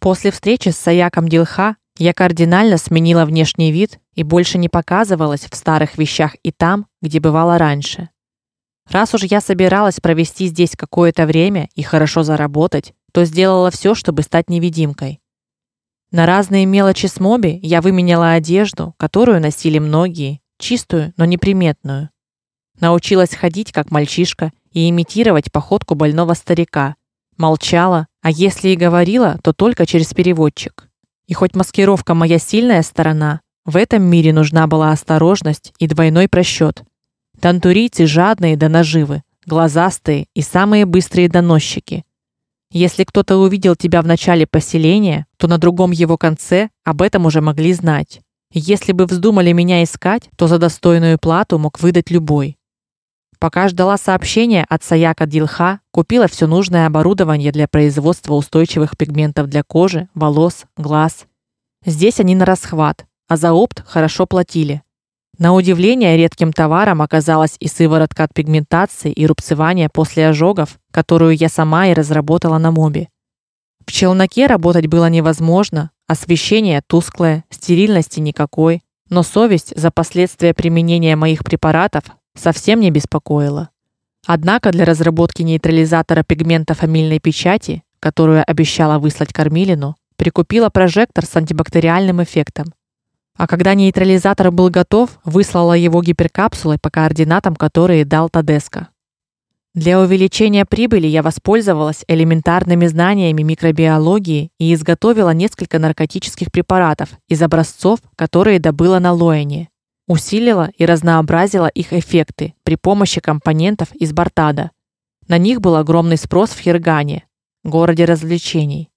После встречи с Саяком Дилха я кардинально сменила внешний вид и больше не показывалась в старых вещах и там, где бывала раньше. Раз уж я собиралась провести здесь какое-то время и хорошо заработать, то сделала все, чтобы стать невидимкой. На разные мелочи с моби я выменяла одежду, которую носили многие, чистую, но неприметную. Научилась ходить как мальчишка и имитировать походку больного старика. Молчала, а если и говорила, то только через переводчик. И хоть маскировка моя сильная сторона, в этом мире нужна была осторожность и двойной просчет. Тантурийцы жадные до наживы, глазастые и самые быстрые доносчики. Если кто-то увидел тебя в начале поселения, то на другом его конце об этом уже могли знать. Если бы вздумали меня искать, то за достойную плату мог выдать любой. Пока ждала сообщения от Саяка Дилха, купила все нужное оборудование для производства устойчивых пигментов для кожи, волос, глаз. Здесь они на расхват, а за опт хорошо платили. На удивление редким товаром оказалась и сыворотка от пигментации и рубцевания после ожогов, которую я сама и разработала на мобе. В челноке работать было невозможно, освещение тусклое, стерильности никакой, но совесть за последствия применения моих препаратов совсем не беспокоила. Однако для разработки нейтрализатора пигмента фамильной печати, которую обещала выслать Кармилину, прикупила прожектор с антибактериальным эффектом. А когда нейтрализатор был готов, выслала его гиперкапсулой по координатам, которые дал Тадеско. Для увеличения прибыли я воспользовалась элементарными знаниями микробиологии и изготовила несколько наркотических препаратов из образцов, которые добыла на Лоэне усилила и разнообразила их эффекты при помощи компонентов из Бартада. На них был огромный спрос в Хиргане, городе развлечений.